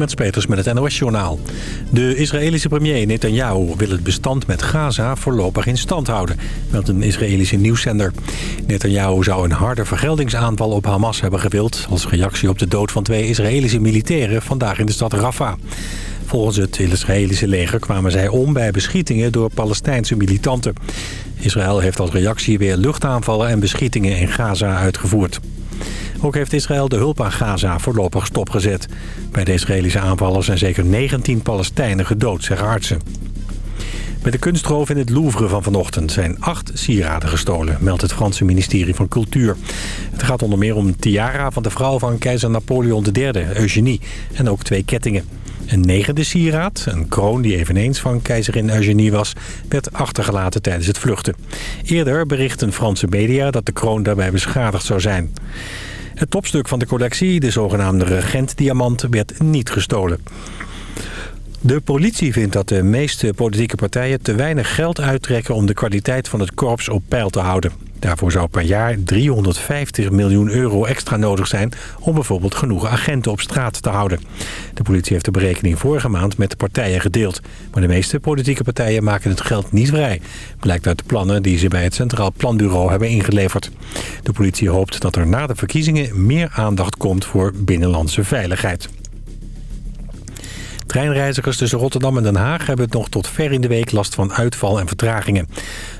Met Peters met het NOS-journaal. De Israëlische premier Netanyahu wil het bestand met Gaza voorlopig in stand houden, meldt een Israëlische nieuwszender. Netanyahu zou een harde vergeldingsaanval op Hamas hebben gewild... als reactie op de dood van twee Israëlische militairen vandaag in de stad Rafah. Volgens het Israëlische leger kwamen zij om bij beschietingen door Palestijnse militanten. Israël heeft als reactie weer luchtaanvallen en beschietingen in Gaza uitgevoerd. Ook heeft Israël de hulp aan Gaza voorlopig stopgezet. Bij de Israëlische aanvallen zijn zeker 19 Palestijnen gedood, zeggen artsen. Bij de kunstroof in het Louvre van vanochtend zijn acht sieraden gestolen, meldt het Franse ministerie van Cultuur. Het gaat onder meer om een tiara van de vrouw van keizer Napoleon III, Eugenie, en ook twee kettingen. Een negende sieraad, een kroon die eveneens van keizerin Eugenie was, werd achtergelaten tijdens het vluchten. Eerder berichten Franse media dat de kroon daarbij beschadigd zou zijn. Het topstuk van de collectie, de zogenaamde regentdiamant, werd niet gestolen. De politie vindt dat de meeste politieke partijen te weinig geld uittrekken om de kwaliteit van het korps op peil te houden. Daarvoor zou per jaar 350 miljoen euro extra nodig zijn om bijvoorbeeld genoeg agenten op straat te houden. De politie heeft de berekening vorige maand met de partijen gedeeld. Maar de meeste politieke partijen maken het geld niet vrij. Blijkt uit de plannen die ze bij het Centraal Planbureau hebben ingeleverd. De politie hoopt dat er na de verkiezingen meer aandacht komt voor binnenlandse veiligheid. Treinreizigers tussen Rotterdam en Den Haag hebben het nog tot ver in de week last van uitval en vertragingen.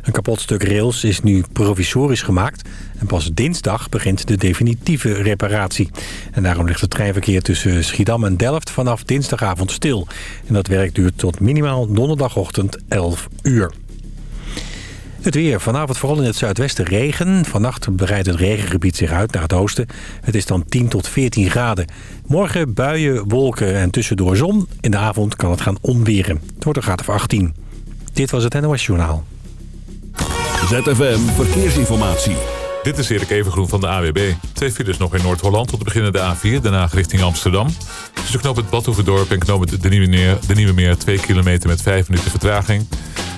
Een kapot stuk rails is nu provisorisch gemaakt en pas dinsdag begint de definitieve reparatie. En daarom ligt het treinverkeer tussen Schiedam en Delft vanaf dinsdagavond stil. En dat werk duurt tot minimaal donderdagochtend 11 uur. Het weer. Vanavond vooral in het zuidwesten regen. Vannacht breidt het regengebied zich uit naar het oosten. Het is dan 10 tot 14 graden. Morgen buien, wolken en tussendoor zon. In de avond kan het gaan onweren. Het wordt een graad of 18. Dit was het NOS Journaal. ZFM Verkeersinformatie. Dit is Erik Evengroen van de AWB. Twee files nog in Noord-Holland tot beginnen de A4, daarna richting Amsterdam. Tussen knoop het Badhoevedorp en knoop het de Nieuwe, Meer, de Nieuwe Meer 2 kilometer met 5 minuten vertraging.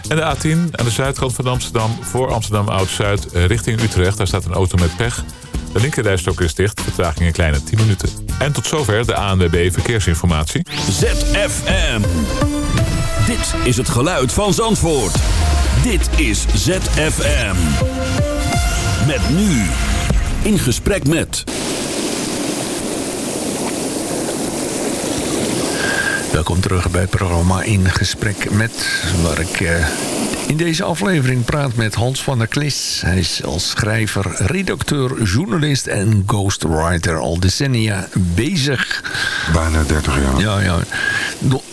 En de A10 aan de zuidkant van Amsterdam voor Amsterdam Oud-Zuid richting Utrecht. Daar staat een auto met pech. De linkerrijstok is dicht, vertraging een kleine 10 minuten. En tot zover de ANWB Verkeersinformatie. ZFM. Dit is het geluid van Zandvoort. Dit is ZFM. Met nu. In gesprek met... Welkom terug bij het programma In Gesprek met... waar ik eh, in deze aflevering praat met Hans van der Klis. Hij is als schrijver, redacteur, journalist en ghostwriter al decennia bezig. Bijna 30 jaar. Ja, ja.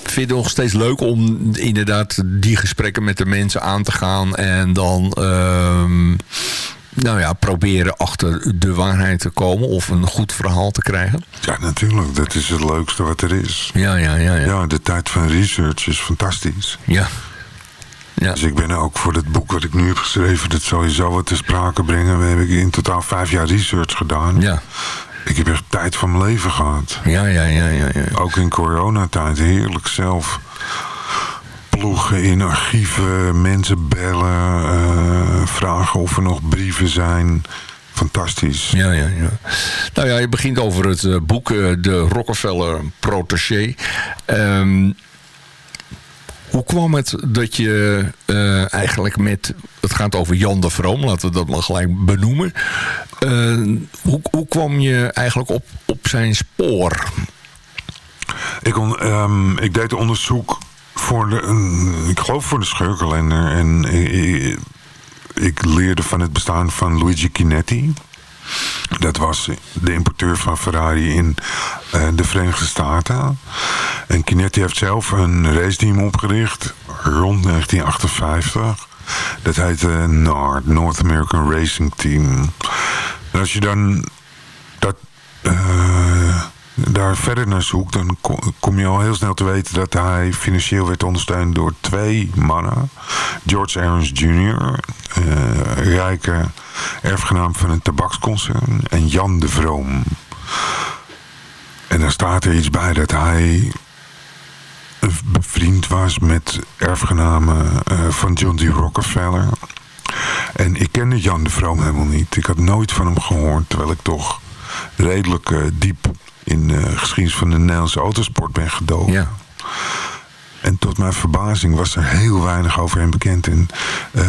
Vind je het nog steeds leuk om inderdaad die gesprekken met de mensen aan te gaan... en dan... ehm, nou ja, proberen achter de waarheid te komen of een goed verhaal te krijgen. Ja, natuurlijk. Dat is het leukste wat er is. Ja, ja, ja. Ja, Ja, de tijd van research is fantastisch. ja. ja. Dus ik ben ook voor het boek wat ik nu heb geschreven... dat sowieso wat te sprake brengen. We hebben in totaal vijf jaar research gedaan. ja. Ik heb echt tijd van mijn leven gehad. Ja, ja, ja, ja, ja. Ook in coronatijd. Heerlijk zelf. In archieven, mensen bellen, eh, vragen of er nog brieven zijn. Fantastisch. Ja, ja, ja. Nou ja, je begint over het eh, boek eh, De Rockefeller Protégé. Ehm, hoe kwam het dat je eigenlijk met... Het gaat over Jan de Vroom, laten we dat maar gelijk benoemen. Eh, hoe, hoe kwam je eigenlijk op, op zijn spoor? Ik, on, ehm, ik deed onderzoek voor ik geloof voor de scheurkalender. En ik, ik leerde van het bestaan van Luigi Chinetti. Dat was de importeur van Ferrari in eh, de Verenigde Staten. En Chinetti heeft zelf een raceteam opgericht rond 1958. Dat heette NART, North American Racing Team. En als je dan dat, eh, daar verder naar zoekt, dan ko- kom je al heel snel te weten dat hij financieel werd ondersteund door twee mannen. George Aarons Jr., eh, rijke erfgenaam van een tabaksconcern, en Jan de Vroom. En dan staat er iets bij dat hij bevriend was met erfgenamen eh, van John D. Rockefeller. En ik kende Jan de Vroom helemaal niet. Ik had nooit van hem gehoord, terwijl ik toch redelijk diep in de geschiedenis van de Nederlandse autosport ben gedoken. Ja. En tot mijn verbazing was er heel weinig over hem bekend. En, uh,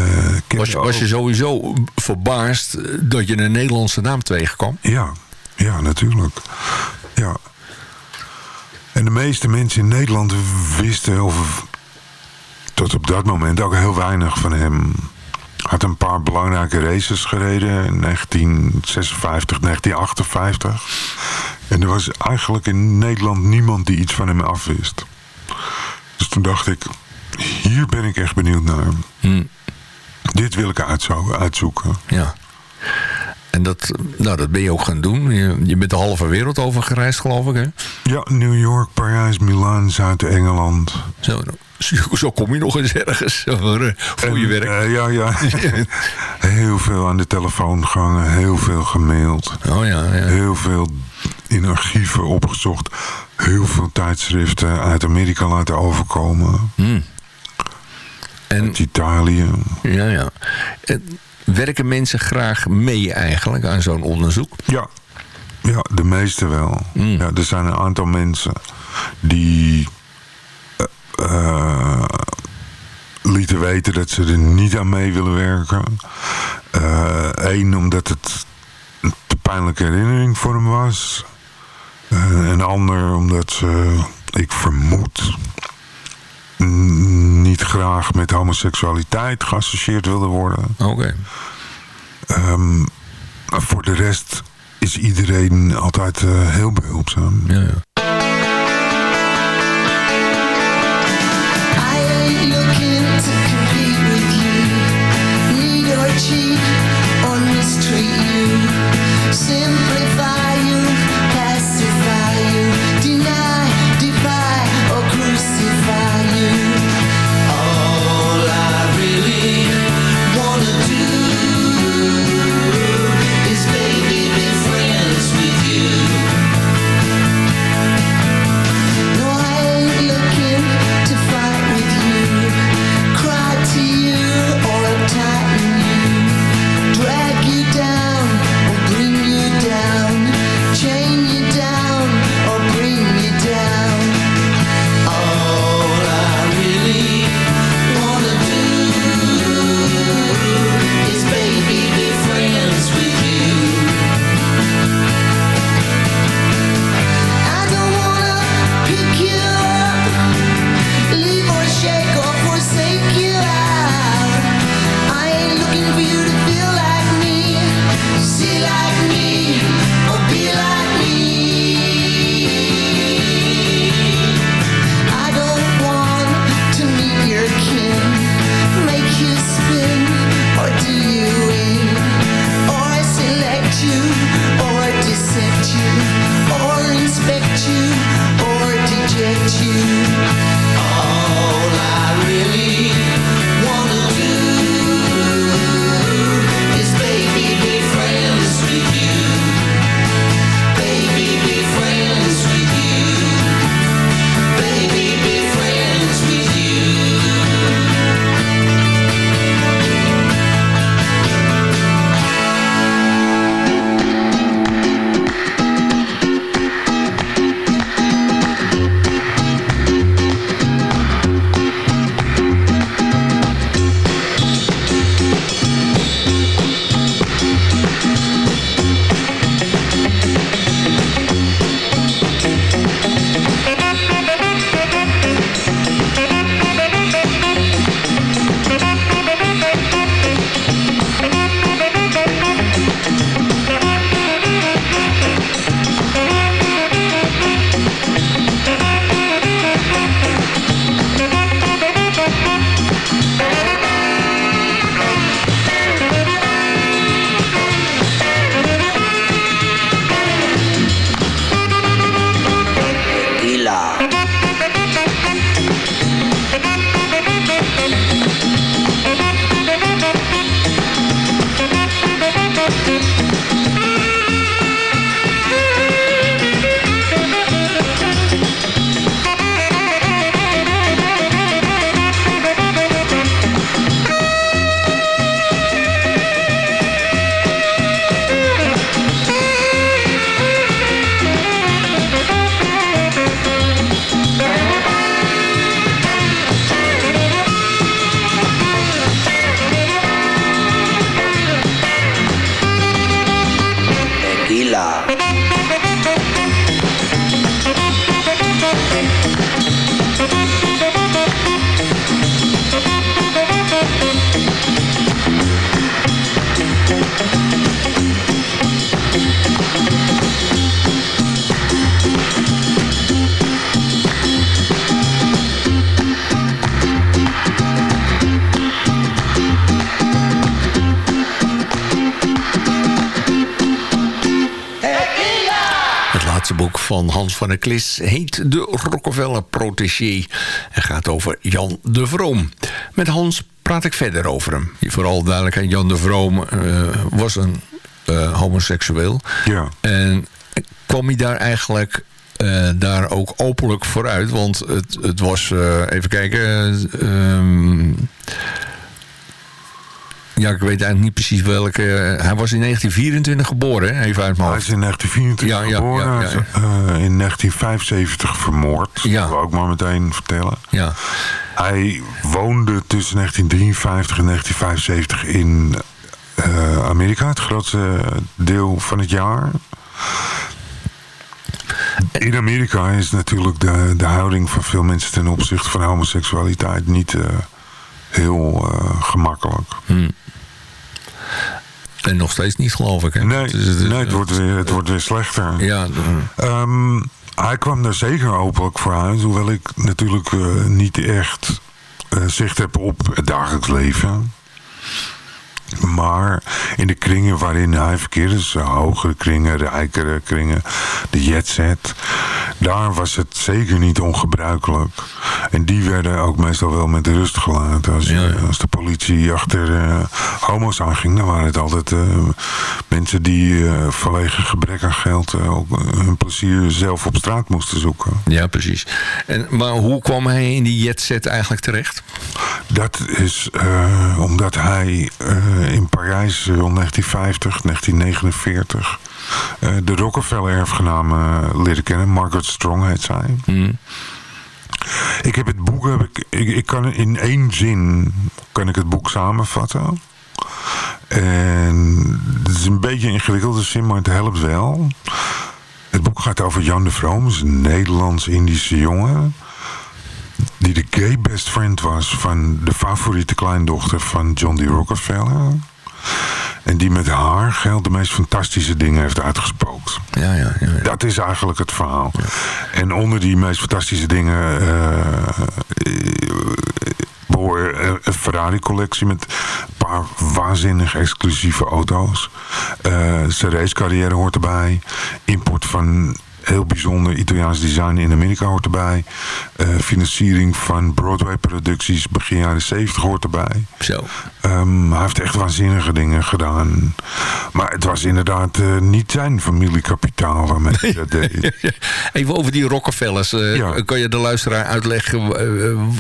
was, je, was je sowieso verbaasd dat je een Nederlandse naam tegenkwam? Ja, ja, natuurlijk. Ja. En de meeste mensen in Nederland wisten of tot op dat moment ook heel weinig van hem. Had een paar belangrijke races gereden in 1956, 1958. En er was eigenlijk in Nederland niemand die iets van hem afwist. Dus toen dacht ik, hier ben ik echt benieuwd naar. Hmm. Dit wil ik uitzoeken. Ja. En dat, nou, dat ben je ook gaan doen. Je, je bent de halve wereld over gereisd, geloof ik, hè? Ja, New York, Parijs, Milaan, Zuid-Engeland. Zo, zo kom je nog eens ergens voor, voor je werk. Uh, ja, ja. heel veel aan de telefoon gehangen, heel veel gemaild. Oh ja, ja. Heel veel in archieven opgezocht. Heel veel tijdschriften uit Amerika laten overkomen. Hmm. En, uit Italië. Ja, ja. En werken mensen graag mee eigenlijk aan zo'n onderzoek? Ja. ja, de meeste wel. Hmm. Ja, er zijn een aantal mensen die... Uh, lieten weten dat ze er niet aan mee willen werken. Eén, uh, omdat het een pijnlijke herinnering voor hem was. Uh, een ander omdat ze, ik vermoed, niet graag met homoseksualiteit geassocieerd wilde worden. Oké. Okay. Um, voor de rest is iedereen altijd uh, heel behulpzaam. Ja, ja. Thank you. Van der Klis heet De Rockefeller Protégé en gaat over Jan de Vroom. Met Hans praat ik verder over hem. Vooral duidelijkheid, Jan de Vroom eh, was een eh, homoseksueel. Ja. En kwam hij daar eigenlijk eh, daar ook openlijk vooruit? Want het, het was, even kijken... ehm, ja, ik weet eigenlijk niet precies welke... hij was in 1924 geboren, hè? even uit mijn Hij is in 1924 Ja, ja, geboren. ja, eh, in 1975 vermoord. Dat wil ik ook maar meteen vertellen. Ja, Hij woonde tussen 1953 en 1975 in eh, Amerika. Het grootste deel van het jaar. In Amerika is natuurlijk de, de houding van veel mensen ten opzichte van homoseksualiteit niet eh, heel eh, gemakkelijk. en nog steeds niet geloof ik. Hè? Nee, het is- nee het, wordt weer, het wordt weer slechter. Ja, Ehm, hij kwam daar zeker openlijk voor uit. Hoewel ik natuurlijk eh, niet echt eh, zicht heb op het dagelijks leven. Maar in de kringen waarin hij verkeerde, dus hogere kringen, rijkere kringen, de jetset, daar was het zeker niet ongebruikelijk. En die werden ook meestal wel met rust gelaten. Als, Ja, ja. als de politie achter eh, homo's aanging, dan waren het altijd eh, mensen die eh, vanwege gebrek aan geld eh, ook hun plezier zelf op straat moesten zoeken. ja, precies. En, maar hoe kwam hij in die jetset eigenlijk terecht? Dat is eh, omdat hij eh, in Parijs eh, rond 1950, 1949 eh, de Rockefeller-erfgenamen eh, leerde kennen. Margaret Strong heet zij. Ik heb het boek, heb ik, ik, ik kan in één zin kan ik het boek samenvatten. En het is een beetje een ingewikkelde zin, maar het helpt wel. Het boek gaat over Jan de Vroom, een Nederlands-Indische jongen die de gay best friend was van de favoriete kleindochter van John D. Rockefeller. En die met haar geld de meest fantastische dingen heeft uitgespookt. Ja, ja, ja. ja. Dat is eigenlijk het verhaal. En onder die meest fantastische dingen eh eh, een Ferrari-collectie met een paar waanzinnig exclusieve auto's. Eh zijn racecarrière hoort erbij. Import van heel bijzonder Italiaans design in Amerika hoort erbij. Eh, financiering van Broadway-producties begin jaren 70 hoort erbij. Zo. Ehm, hij heeft echt waanzinnige dingen gedaan. Maar het was inderdaad eh, niet zijn familiekapitaal waarmee hij dat deed. Even over die Rockefellers. eh, Ja. Kan je de luisteraar uitleggen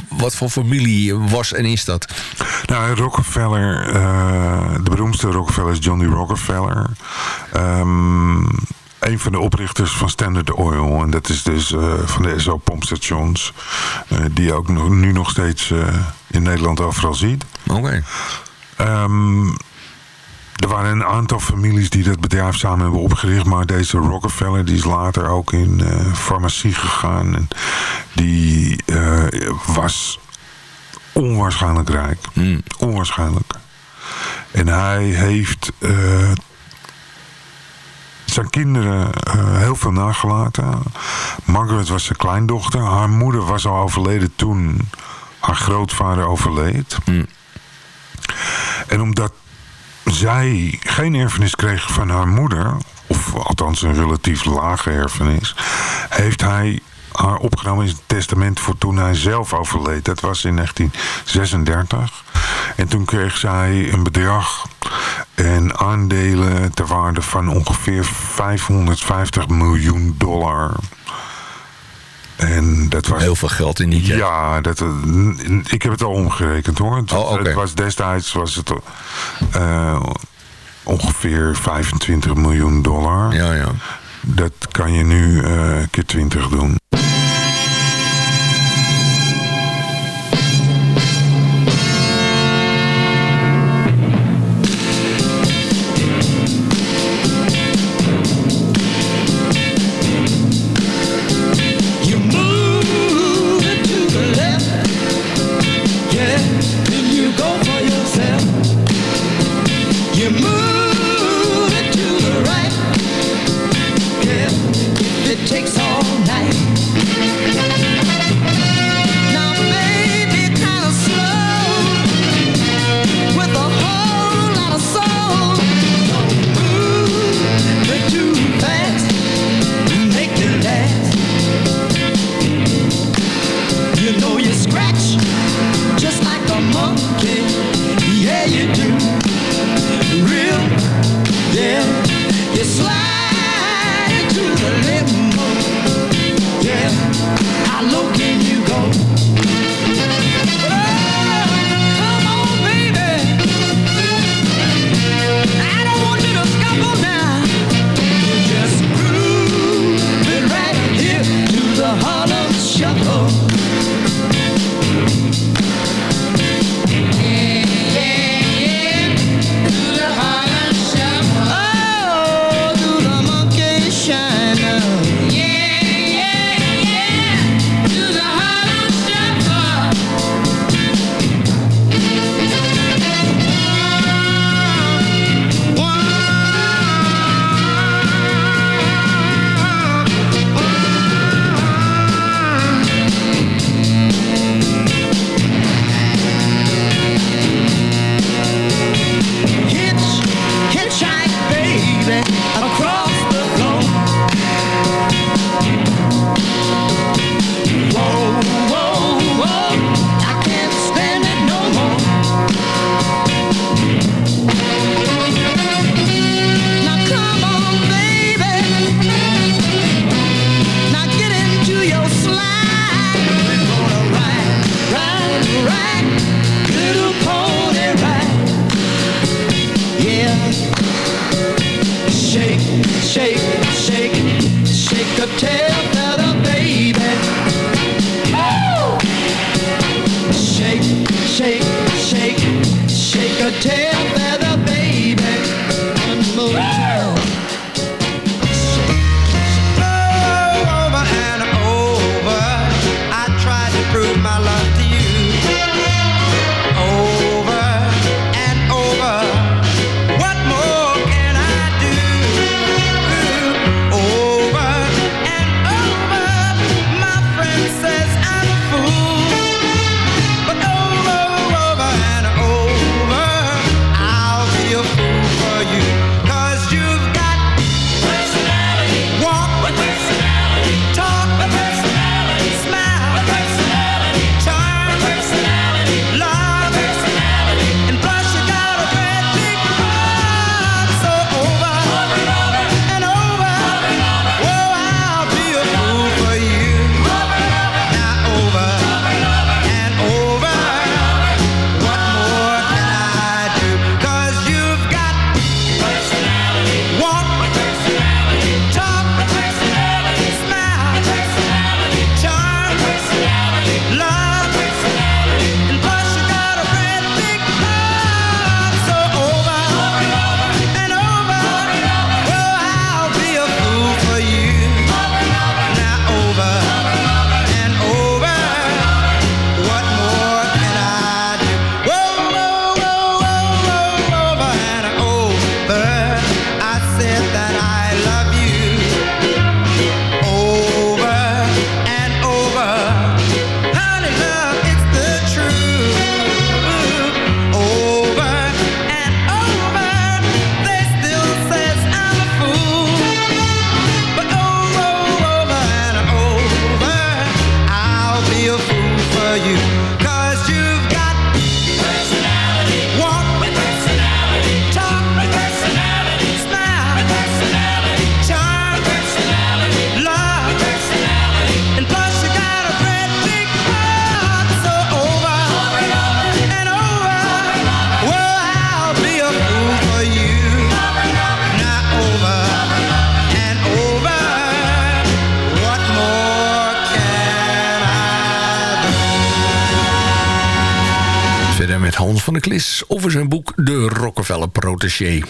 wat voor familie was en is dat? Nou, Rockefeller, de beroemdste Rockefeller is John D. Rockefeller. Ehm, een van de oprichters van Standard Oil. En dat is dus eh, van de SO pompstations. eh, die je ook nog, nu nog steeds eh, in Nederland overal ziet. Oké. Ehm, er waren een aantal families die dat bedrijf samen hebben opgericht. Maar deze Rockefeller die is later ook in farmacie gegaan. En die was onwaarschijnlijk rijk. Onwaarschijnlijk. En hij heeft zijn kinderen eh, heel veel nagelaten. Margaret was zijn kleindochter. Haar moeder was al overleden toen haar grootvader overleed. En omdat zij geen erfenis kreeg van haar moeder, of althans een relatief lage erfenis, heeft hij haar opgenomen in het testament voor toen hij zelf overleed. Dat was in 1936. En toen kreeg zij een bedrag en aandelen ter waarde van ongeveer 550 miljoen dollar. En dat was Heel veel geld in die jet. ja, dat, ik heb het al omgerekend hoor. Het, Oh, het was destijds was het eh, ongeveer 25 miljoen dollar. Ja, ja. Dat kan je nu eh keer 20 doen.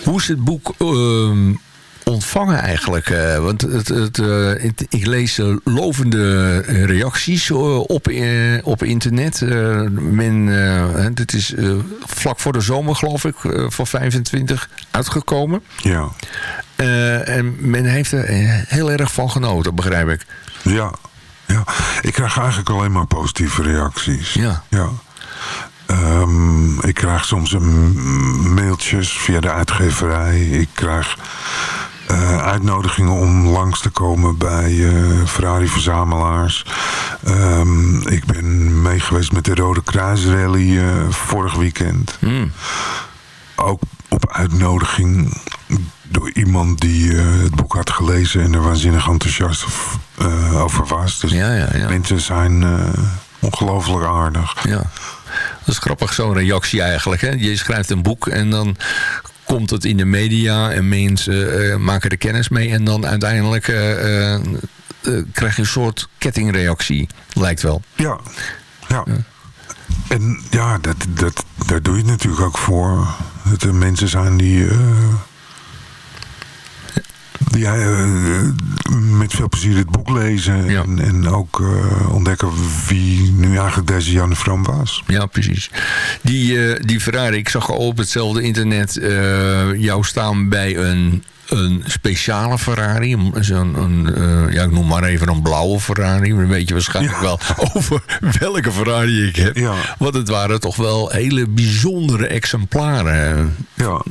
Hoe is het boek ehm, ontvangen eigenlijk? Eh, want het, het, eh, ik lees eh, lovende reacties op, op internet. men, dit is vlak voor de zomer geloof ik, van 25 uitgekomen. Ja. en men heeft er heel erg van genoten, begrijp ik. Ja, ja, ik krijg eigenlijk alleen maar positieve reacties. Ja. ja. Ehm, ik krijg soms een mailtjes via de uitgeverij. Ik krijg eh, uitnodigingen om langs te komen bij eh, Ferrari Verzamelaars. Ehm, ik ben meegeweest met de Rode Kruis Rally eh, vorig weekend. Hmm. Ook op uitnodiging door iemand die het boek had gelezen en er waanzinnig enthousiast over was. Dus ja, ja, ja. mensen zijn ongelooflijk aardig. Ja dat is grappig, zo'n reactie eigenlijk. Hè? Je schrijft een boek en dan komt het in de media en mensen eh, maken er kennis mee. En dan uiteindelijk eh, eh, eh, krijg je een soort kettingreactie, lijkt wel. Ja, ja. En ja, dat, dat, daar doe je het natuurlijk ook voor. Dat er mensen zijn die... die eh, met veel plezier het boek lezen. Ja. En, en ook eh, ontdekken wie nu eigenlijk deze Janne Vroom was. Ja, precies. Die, eh, die Ferrari, ik zag al op hetzelfde internet jou staan bij een, een speciale Ferrari. Een- Zo'n, een, ja, ik noem maar even een blauwe Ferrari. Dan weet je waarschijnlijk Ja. wel over welke Ferrari ik heb. Ja. Want het waren toch wel hele bijzondere exemplaren Ja.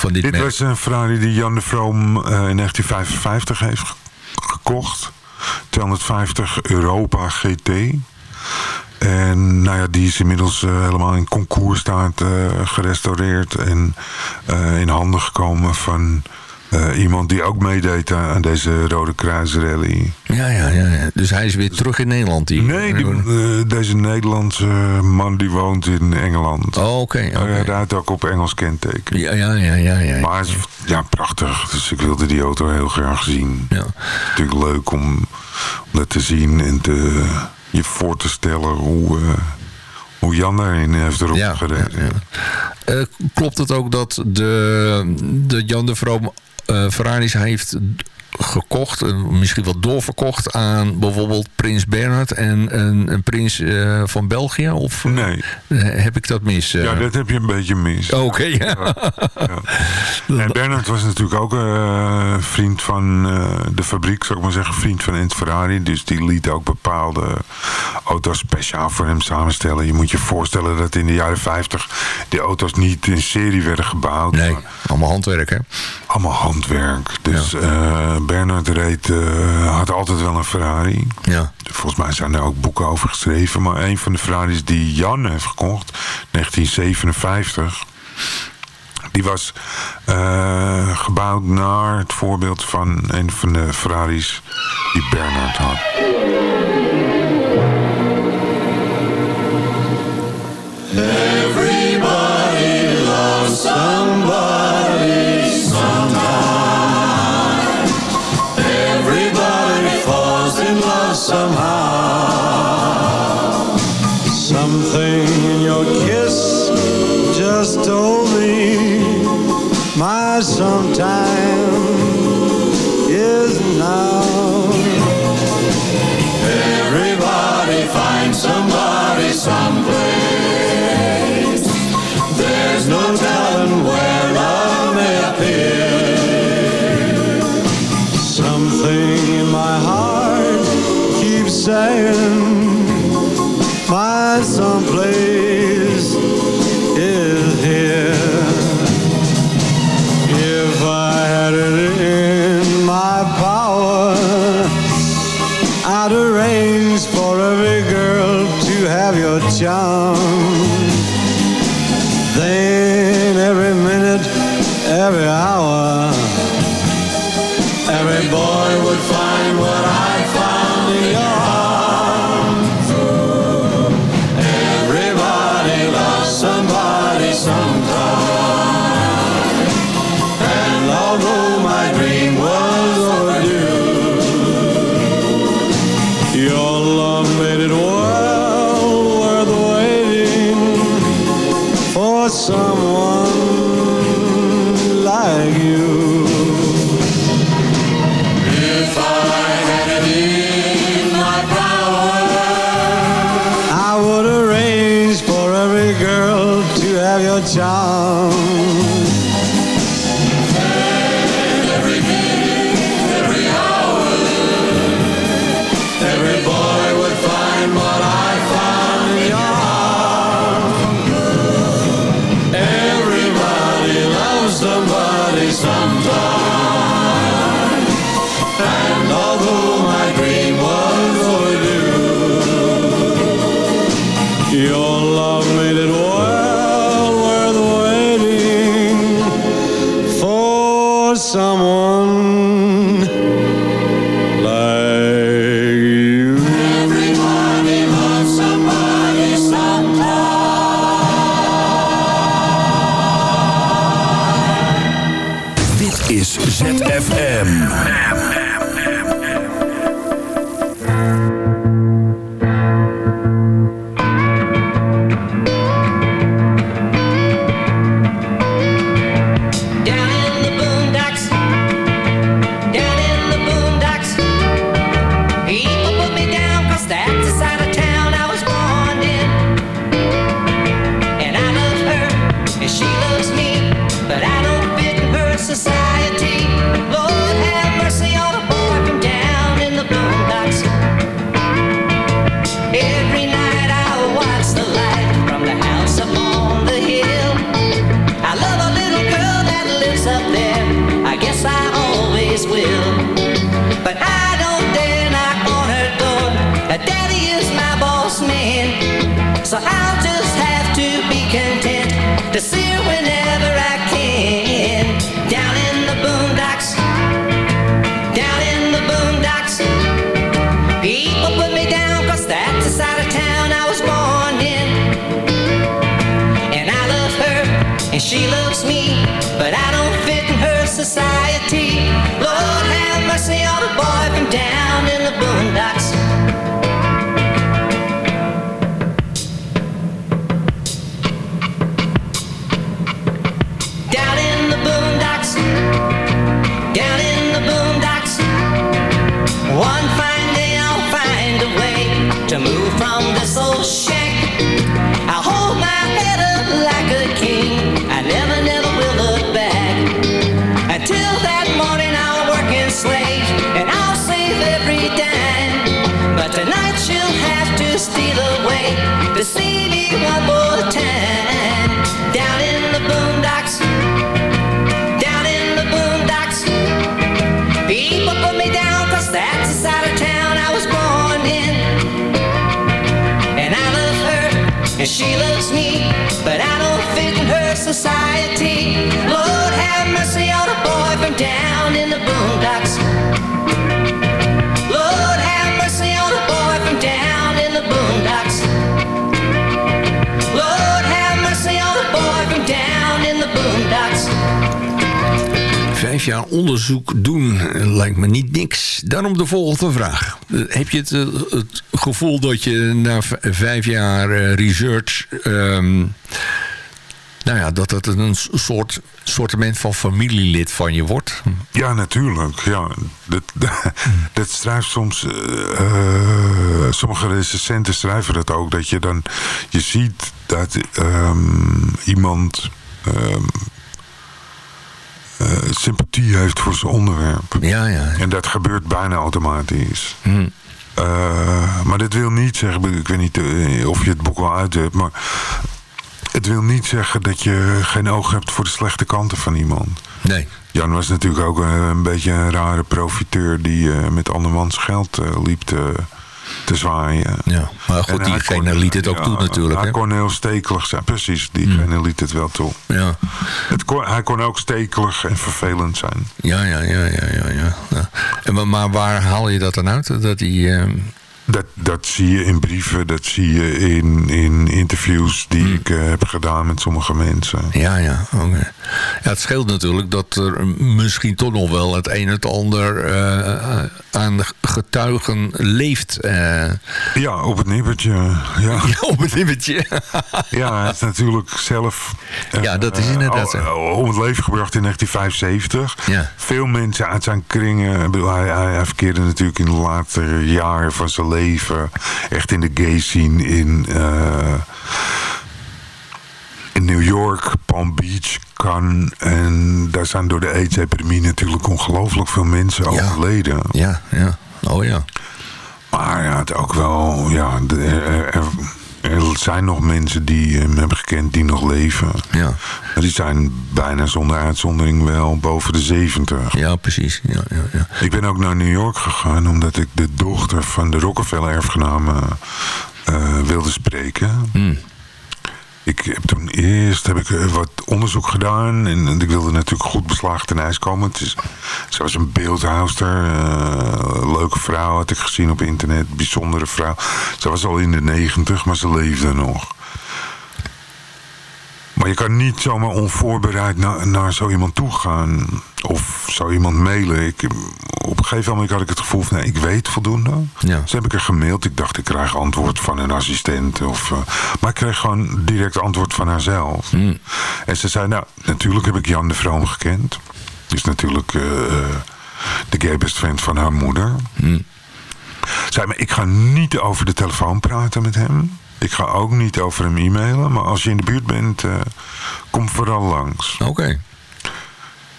Van dit, Dit merk. was een Ferrari die Jan de Vroom eh, in 1955 heeft ge- gekocht. 250 Europa GT. En nou ja, die is inmiddels eh, helemaal in concours-staat eh, gerestaureerd. En in handen gekomen van eh, iemand die ook meedeed aan deze Rode Kruisrally. Ja, ja, ja, ja. Dus hij is weer terug in Nederland. Die, Nee, die, eh, deze Nederlandse man die woont in Engeland. Oh, oké. Hij rijdt ook op Engels kenteken. Ja, ja, ja, ja. ja. Maar is ja, prachtig. Dus ik wilde die auto heel graag zien. ja. Het is natuurlijk leuk om, om dat te zien en te, je voor te stellen hoe, eh, hoe Jan daarin heeft erop Ja, gereden. ja, ja. Klopt het ook dat de, de Jan de Vroom Ferraris heeft gekocht, eh, misschien wel doorverkocht aan bijvoorbeeld Prins Bernhard en een, een prins eh, van België? Of eh, Nee, heb ik dat mis? eh? ja, dat heb je een beetje mis. Oké, ja. Ja. En Bernard was natuurlijk ook eh, vriend van eh, de fabriek, zou ik maar zeggen. Vriend van Ent Ferrari. Dus die liet ook bepaalde auto's speciaal voor hem samenstellen. Je moet je voorstellen dat in de jaren 50 die auto's niet in serie werden gebouwd. Nee, maar allemaal handwerk, hè? Allemaal handwerk. Dus eh, Bernard reed, eh, had altijd wel een Ferrari. Ja. Volgens mij zijn er ook boeken over geschreven. Maar een van de Ferraris die Jan heeft gekocht, 1957... Die was eh, gebouwd naar het voorbeeld van een van de Ferraris die Bernard had. My sometime is now. Everybody finds somebody someplace. There's no telling where love may appear. Something in my heart keeps saying my someplace society. Lord have mercy on a boy from down in the boondocks. Lord have mercy on a boy from down in the boondocks. Lord have mercy on a boy from down in the boondocks. Vijf jaar onderzoek doen eh, lijkt me niet niks. Daarom de volgende vraag. Eh, Heb je het, eh, het gevoel dat je na vijf jaar research... ehm, nou ja, dat het een soort sortiment van familielid van je wordt? Ja, natuurlijk. Ja, dat, dat schrijft soms... eh, eh, sommige recensenten schrijven dat ook. Dat je dan... Je ziet dat ehm, iemand... ehm, eh, sympathie heeft voor zijn onderwerp. Ja, ja. En dat gebeurt bijna automatisch. Hm. Maar dat wil niet zeggen... Ik weet niet of je het boek wel uit hebt... Maar het wil niet zeggen dat je geen oog hebt voor de slechte kanten van iemand. Nee. Jan was natuurlijk ook een, een beetje een rare profiteur... die eh, met andermans geld eh, liep te, te zwaaien. Ja, maar goed, En hij diegene kon- liet het ook ja, toe natuurlijk. Hij kon heel stekelig zijn. Precies, diegene liet het wel toe. Ja. Het kon, hij kon ook stekelig en vervelend zijn. Ja, ja, ja, ja, ja. ja. En, maar- waar haal je dat dan uit? Dat die, ehm, Dat, dat zie je in brieven, dat zie je in, in interviews die Hmm. ik eh, heb gedaan met sommige mensen. Ja, ja, oké. Ja, het scheelt natuurlijk dat er misschien toch nog wel het een en het ander eh, aan getuigen leeft. eh. Ja, op het nippertje. Ja, ja, op het nippertje. ja hij is natuurlijk zelf Ja, dat is inderdaad om het leven gebracht in 1975. Ja. Veel mensen uit zijn kringen, hij, hij verkeerde natuurlijk in de latere jaren van zijn leven echt in de gay scene in, eh, in New York, Palm Beach, Cannes. En daar zijn door de AIDS-epidemie natuurlijk ongelooflijk veel mensen overleden. Ja, ja. Oh ja. Maar ja, het ook wel, ja, de- er, er- er zijn nog mensen die hem hebben gekend die nog leven. Ja. Maar die zijn bijna zonder uitzondering wel boven de 70. Ja, precies. Ja, ja, ja. Ik ben ook naar New York gegaan omdat ik de dochter van de Rockefeller-erfgenamen eh, wilde spreken. Hmm. Ik heb toen eerst heb ik eh, wat onderzoek gedaan. En, ik wilde natuurlijk goed beslagen ten ijs komen. Het is, ze was een beeldhouster. eh, leuke vrouw had ik gezien op internet. Bijzondere vrouw. Ze was al in de negentig, maar ze leefde nog. Maar je kan niet zomaar onvoorbereid na- naar zo iemand toe gaan. Of zo iemand mailen. Ik, op een gegeven moment had ik het gevoel van... Nee, ik weet voldoende. Ja. Dus heb ik er gemaild. Ik dacht, ik krijg antwoord van een assistent. Of, eh, maar ik kreeg gewoon direct antwoord van haarzelf. En ze zei, nou, natuurlijk heb ik Jan de Vroom gekend. Die is natuurlijk eh, de gay best friend van haar moeder. Zei, maar ik ga niet over de telefoon praten met hem. Ik ga ook niet over hem e-mailen. Maar als je in de buurt bent, eh, kom vooral langs. Oké.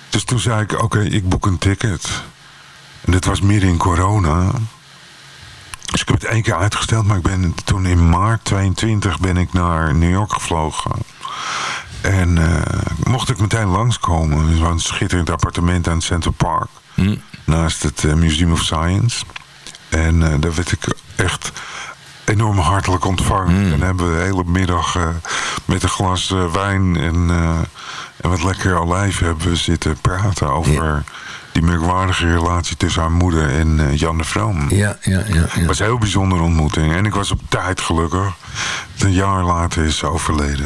Dus toen zei ik, oké, ik boek een ticket. En dit was midden in corona. Dus ik heb het één keer uitgesteld. Maar ik ben toen in maart 22 ben ik naar New York gevlogen. En eh, mocht ik meteen langskomen. Het was een schitterend appartement aan Central Park. Naast het eh, Museum of Science. En daar werd ik echt enorm hartelijk ontvangen. En hebben we de hele middag eh, met een glas eh, wijn en, eh, en wat lekker olijf hebben we zitten praten over die merkwaardige relatie tussen haar moeder en Jan de Vroom. Ja, ja, ja. was een heel bijzondere ontmoeting. En ik was op tijd gelukkig. Een jaar later is ze overleden.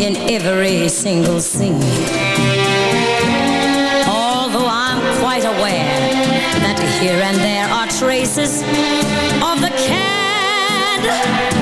in every single scene. Although I'm quite aware that here and there are traces of the cad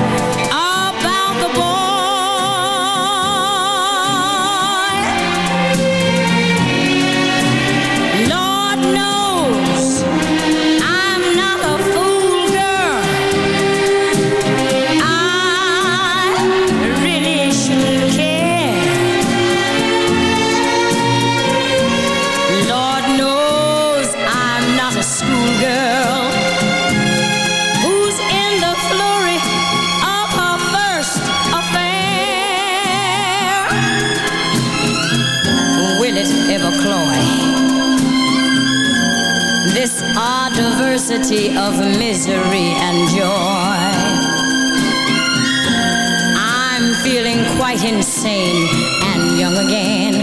schoolgirl who's in the flurry of her first affair. Will it ever cloy? This odd diversity of misery and joy. I'm feeling quite insane and young again,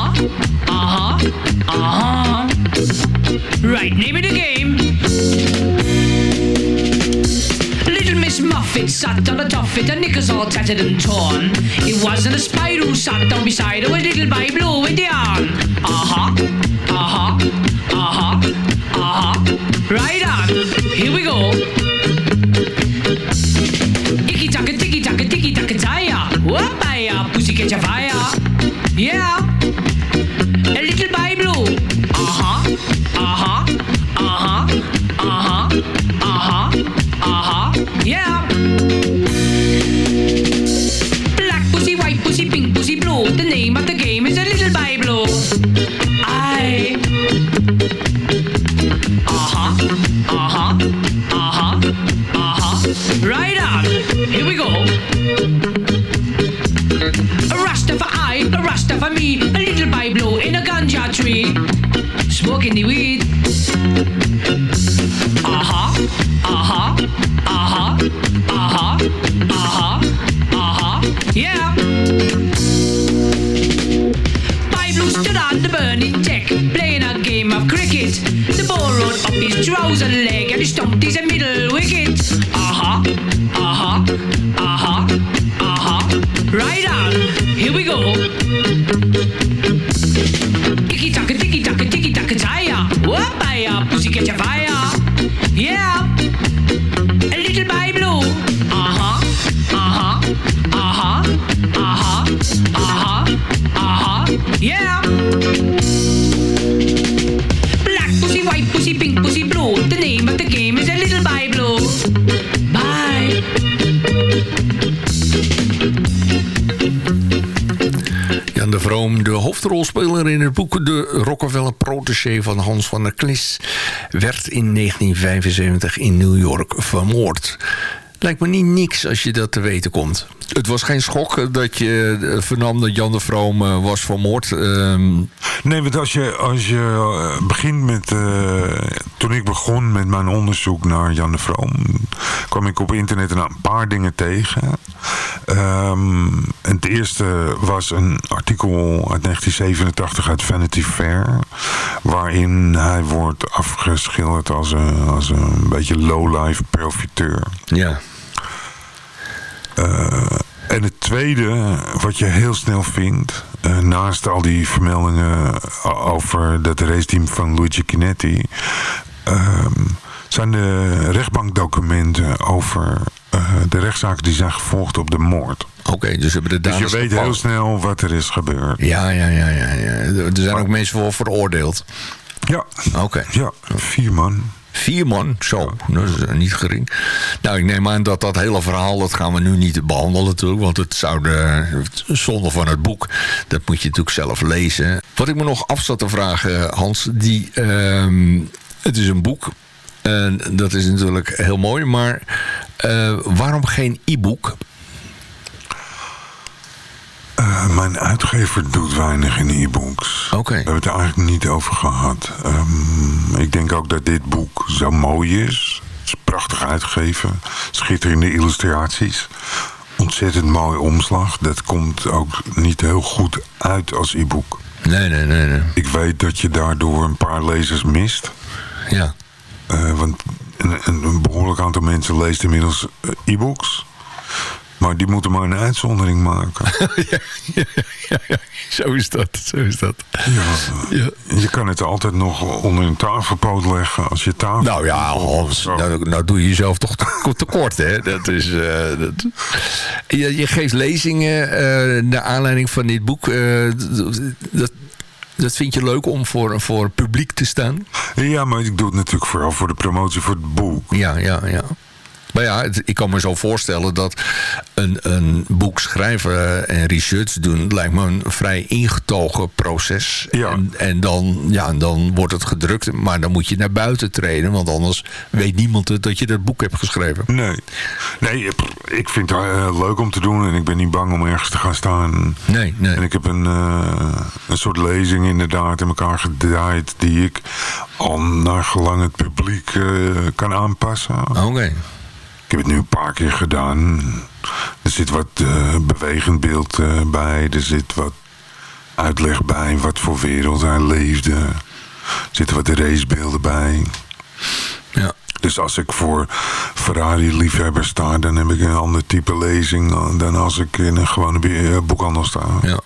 huh, uh huh, uh huh. Right, name of the game. Little Miss Muffet sat on a tuffet, her knickers all tattered and torn. It wasn't a spider who sat down beside her, a little by blue with the arm. Uh huh, uh huh, uh huh, uh huh. Right on, here we go. Icky taka ticky taka ticky taka tire. Whoop, I uh, pussycat your fire. Yeah. De hoofdrolspeler in het boek De Rockefeller Protégé van Hans van der Klis... werd in 1975 in New York vermoord. Lijkt me niet niks als je dat te weten komt. Het was geen schok dat je eh, vernam dat Jan de Vroom eh, was vermoord. Ehm, Nee, want als je, als je eh, begint met... eh, toen ik begon met mijn onderzoek naar Jan de Vroom... kwam ik op internet een paar dingen tegen. Ehm, het eerste was een artikel uit 1987 uit Vanity Fair... waarin hij wordt afgeschilderd als een, als een beetje low-life profiteur. ja. Eh, en het tweede, wat je heel snel vindt, eh, naast al die vermeldingen over dat raceteam van Luigi Chinetti, ehm, zijn de rechtbankdocumenten over eh, de rechtszaken die zijn gevolgd op de moord. Oké, dus hebben de Dus je daders weet gepakt. heel snel wat er is gebeurd. Ja, ja, ja, ja, ja. Er zijn ook mensen voor veroordeeld. Ja, Oké. ja vier man. Vier man, zo, dat is eh, niet gering. Nou, ik neem aan dat dat hele verhaal, dat gaan we nu niet behandelen natuurlijk. Want het zou de zonde van het boek, dat moet je natuurlijk zelf lezen. Wat ik me nog af zat te vragen, Hans, die, ehm, het is een boek. En dat is natuurlijk heel mooi, maar eh, waarom geen e-book? Eh, mijn uitgever doet weinig in e-books. Oké. We hebben het er eigenlijk niet over gehad. Ehm, ik denk ook dat dit boek zo mooi is. Het is prachtig uitgegeven. Schitterende illustraties. Ontzettend mooi omslag. Dat komt ook niet heel goed uit als e-book. Nee, nee, nee, nee. Ik weet dat je daardoor een paar lezers mist. Ja. Eh, want een, een, een behoorlijk aantal mensen leest inmiddels eh, e-books. Maar die moeten maar een uitzondering maken. ja, ja, ja, ja, zo is dat, zo is dat. Ja. Je kan het altijd nog onder een tafelpoot leggen als je tafel... Nou ja, Hans, nou, nou doe je jezelf toch te- tekort, hè? Dat is, eh, dat... Je, je geeft lezingen eh naar aanleiding van dit boek. eh, dat, dat vind je leuk om voor, voor publiek te staan? Ja, maar ik doe het natuurlijk vooral voor de promotie voor het boek. Ja, ja, ja. Maar ja, het- ik kan me zo voorstellen dat een, een boek schrijven en research doen... lijkt me een vrij ingetogen proces. Ja. En, en dan, ja, dan wordt het gedrukt, maar dan moet je naar buiten treden... want anders weet niemand het dat je dat boek hebt geschreven. Nee, nee ik vind het eh, leuk om te doen en ik ben niet bang om ergens te gaan staan. Nee, nee. En ik heb een, eh, een soort lezing inderdaad in elkaar gedraaid... die ik al naar gelang het publiek eh, kan aanpassen. Oké. Ik heb het nu een paar keer gedaan. Er zit wat eh, bewegend beeld eh, bij. Er zit wat uitleg bij wat voor wereld hij leefde. Er zitten wat racebeelden bij. Ja. Dus als ik voor Ferrari-liefhebbers sta, dan heb ik een ander type lezing dan- als ik in een gewone eh, boekhandel sta. Ja.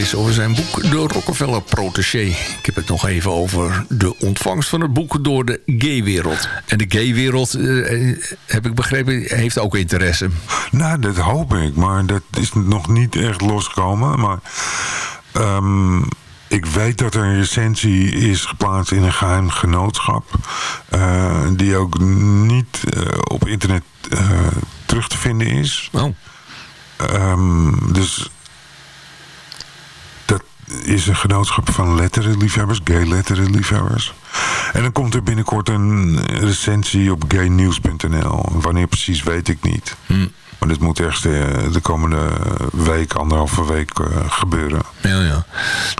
Klis over zijn boek De Rockefeller Protégé. Ik heb het nog even over de ontvangst van het boek door de gaywereld. En de gaywereld, eh, heb ik begrepen, heeft ook interesse. Nou, dat hoop ik, maar dat is nog niet echt losgekomen. Maar ehm, ik weet dat er een recensie is geplaatst in een geheim genootschap. eh, die ook niet op internet terug te vinden is. Oh. Ehm, dus is een genootschap van letterenliefhebbers, gay letterenliefhebbers. En dan komt er binnenkort een recensie op gaynews.nl. Wanneer precies weet ik niet. Maar dit moet echt de, de komende week, anderhalve week eh, gebeuren. Ja, ja.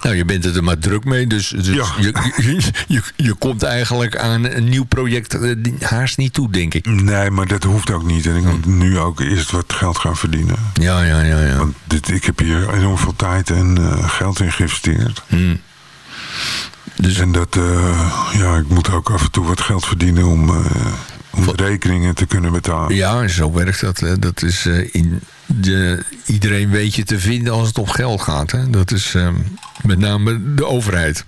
Nou, je bent er maar druk mee, dus, dus Ja. je, je, je, je komt eigenlijk aan een nieuw project eh, haast niet toe, denk ik. Nee, maar dat hoeft ook niet. En ik moet nu ook eerst wat geld gaan verdienen. Ja, ja, ja. ja. Want dit, ik heb hier enorm veel tijd en eh, geld in geïnvesteerd. Hmm. Dus, En dat, eh, ja, ik moet ook af en toe wat geld verdienen om, eh, om de rekeningen te kunnen betalen. ja, zo werkt dat. Hè. Dat is eh, in de, iedereen weet je te vinden als het om geld gaat. Hè. Dat is eh, met name de overheid.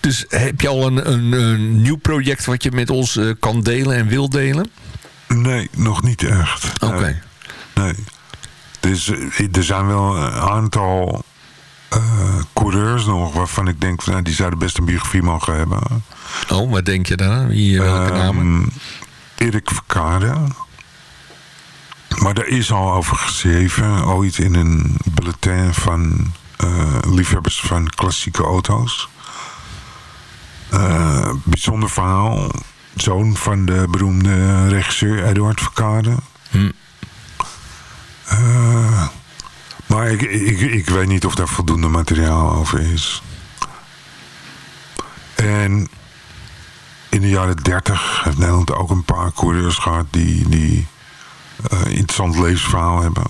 Dus heb je al een, een, een nieuw project wat je met ons eh, kan delen en wil delen? Nee, nog niet echt. Oké. Nee. nee. Dus er zijn wel een aantal coureurs nog waarvan ik denk, van, nou, die zouden best een biografie mogen hebben. Oh, wat denk je daar? Wie, welke Ehm, namen? Erik Verkade. Maar daar is al over geschreven, ooit in een bulletin van eh, liefhebbers van klassieke auto's. Eh, bijzonder verhaal. Zoon van de beroemde regisseur Eduard Verkade. Hm. Eh, maar ik, ik, ik weet niet of daar voldoende materiaal over is. En in de jaren 30 heeft Nederland ook een paar coureurs gehad die, die eh, interessant levensverhaal hebben.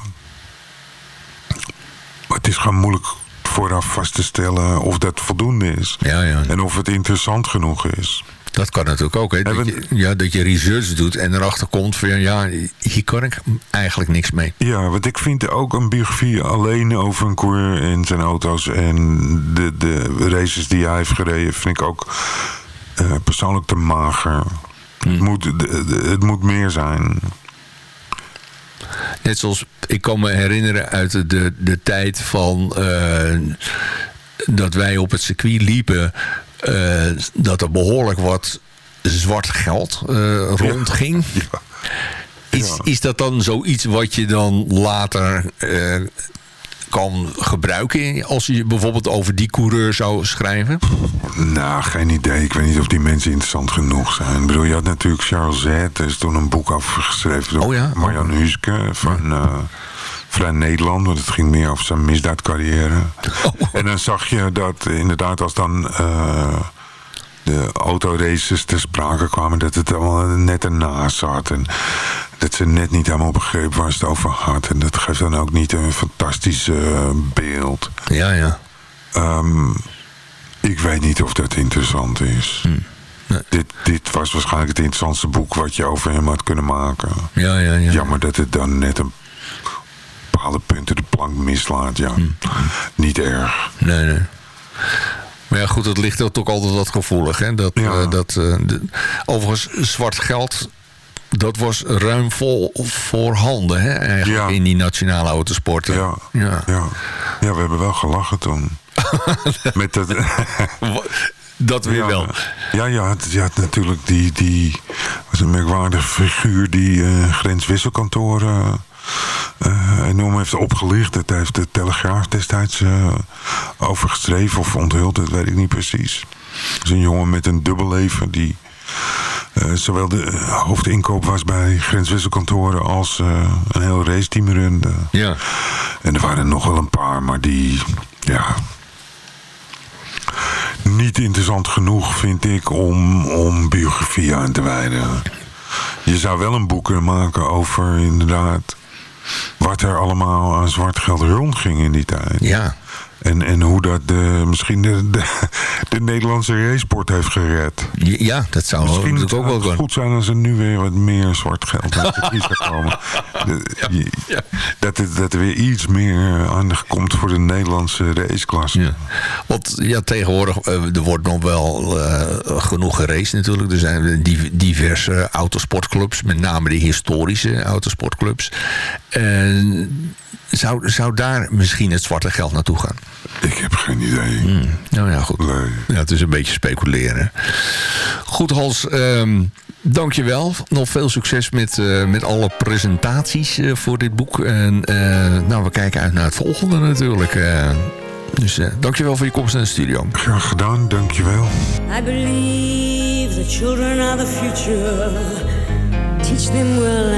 Maar het is gewoon moeilijk vooraf vast te stellen of dat voldoende is. Ja, ja. En of het interessant genoeg is. Dat kan natuurlijk ook. Hè? Dat, je, ja, dat je research doet en erachter komt van ja, hier kan ik eigenlijk niks mee. Ja, want ik vind ook een biografie alleen over een coureur en zijn auto's en de, de races die hij heeft gereden, vind ik ook eh, persoonlijk te mager. Het, moet, de- de- het moet meer zijn. Net zoals ik kan me herinneren uit de, de tijd van eh, dat wij op het circuit liepen, eh, dat er behoorlijk wat zwart geld rondging. Is, is dat dan zoiets wat je dan later kan gebruiken als je bijvoorbeeld over die coureur zou schrijven? Nou, geen idee. Ik weet niet of die mensen interessant genoeg zijn. Ik bedoel, je had natuurlijk Charles Z. Er is toen een boek over geschreven door Oh ja? Marjan Huske van eh Vrij Nederland. Want het ging meer over zijn misdaadcarrière. Oh. En dan zag je dat inderdaad als dan eh, de autoraces ter sprake kwamen... dat het allemaal net ernaast zat. En dat ze net niet helemaal begreep waar ze het over had. En dat geeft dan ook niet een fantastisch eh, beeld. Ja, ja. Ehm, ik weet niet of dat interessant is. Dit, dit was waarschijnlijk het interessantste boek wat je over hem had kunnen maken. Ja, ja, ja. Jammer dat het dan net een bepaalde punten de plank mislaat. Ja. Niet erg. Nee, nee. Maar ja, goed, het ligt ook toch altijd wat gevoelig. Hè? Dat, Ja. eh, dat, eh, de- overigens, zwart geld, dat was ruim vol voorhanden hè, eigenlijk Ja. in die nationale autosporten. Ja. Ja. Ja. ja, we hebben wel gelachen toen. Met dat... Dat weer ja, wel. Ja, ja, had natuurlijk die, die was een merkwaardige figuur die eh, grenswisselkantoren eh, enorm heeft opgelicht. Dat heeft de Telegraaf destijds eh, over geschreven of onthuld, dat weet ik niet precies. Dat is een jongen met een dubbel leven die zowel de eh, hoofdinkoop was bij grenswisselkantoren als eh, een heel raceteam runde. Ja. En er waren nog wel een paar, maar die, ja, niet interessant genoeg vind ik om, om biografie aan te wijden. Je zou wel een boek kunnen maken over inderdaad wat er allemaal aan zwart geld rondging in die tijd. Ja. En, en hoe dat de, misschien de, de, de Nederlandse racesport heeft gered. Ja, dat zou Misschien natuurlijk ook wel kunnen. goed zijn als er nu weer wat meer zwart geld uit de kiezer komen. Dat, het, dat er weer iets meer aandacht komt voor de Nederlandse raceklasse. Ja. Want ja, tegenwoordig, eh, er wordt nog wel eh, genoeg geraced natuurlijk. Er zijn div- diverse autosportclubs, met name de historische autosportclubs. En zou, zou daar misschien het zwarte geld naartoe gaan? Ik heb geen idee. Nou ja, goed. Nee. Ja, het is een beetje speculeren. Goed, Hans. ehm dankjewel. Nog veel succes met, eh, met alle presentaties eh, voor dit boek. En eh, nou, we kijken uit naar het volgende natuurlijk. eh. dus eh dankjewel voor je komst naar de studio. Graag gedaan, dankjewel. I believe the children are the future. Teach them well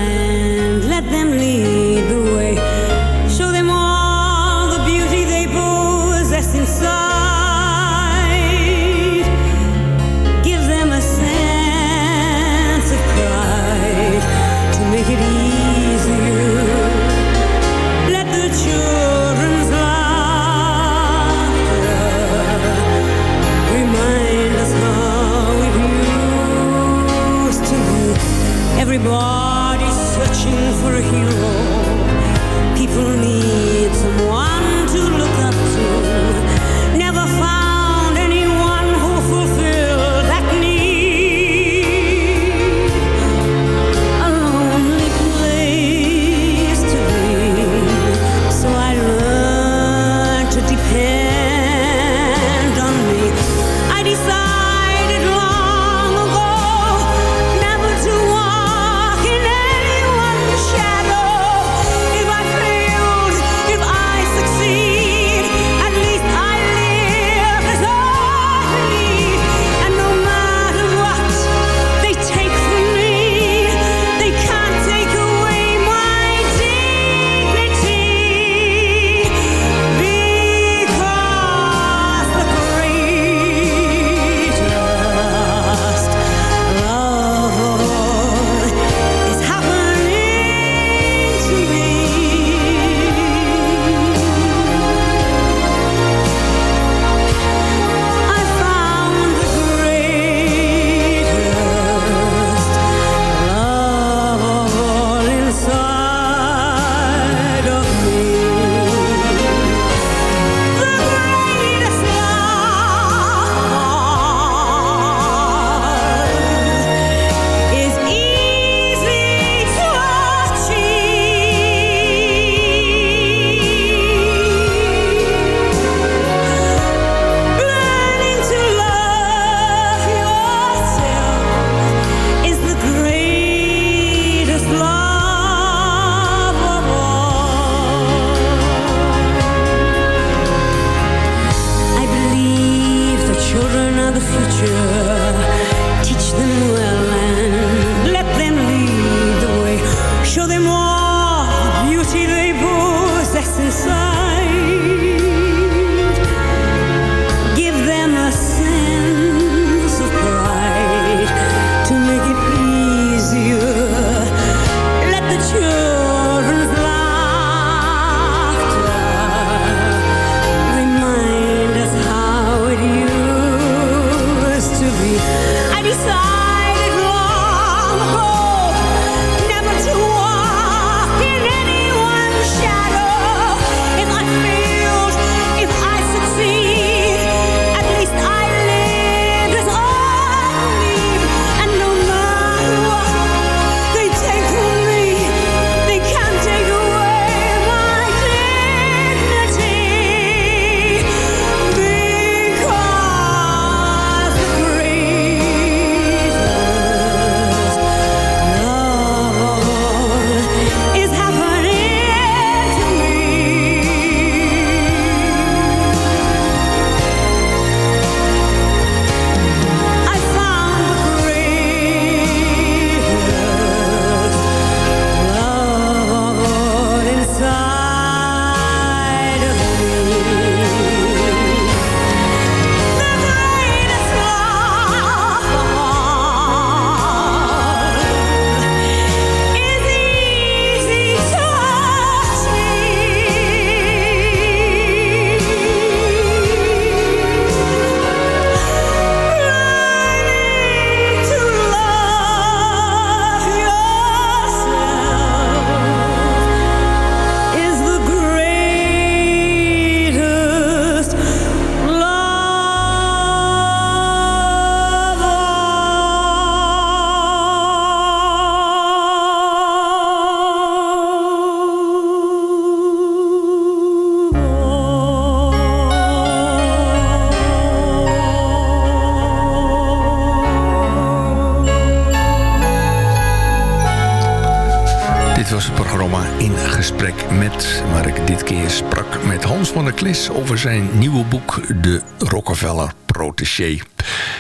over zijn nieuwe boek De Rockefeller Protégé.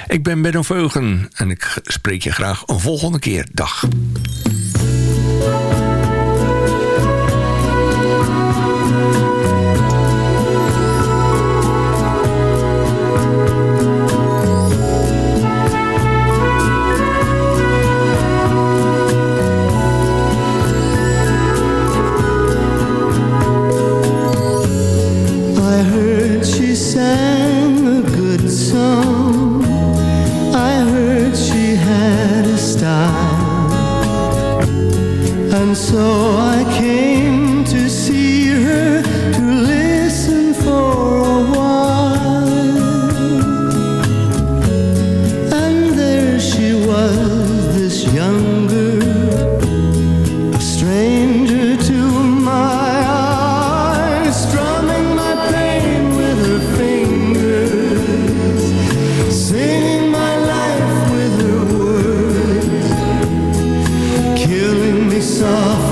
Ik ben Benno Veugen en ik spreek je graag een volgende keer. Dag. killing me soft.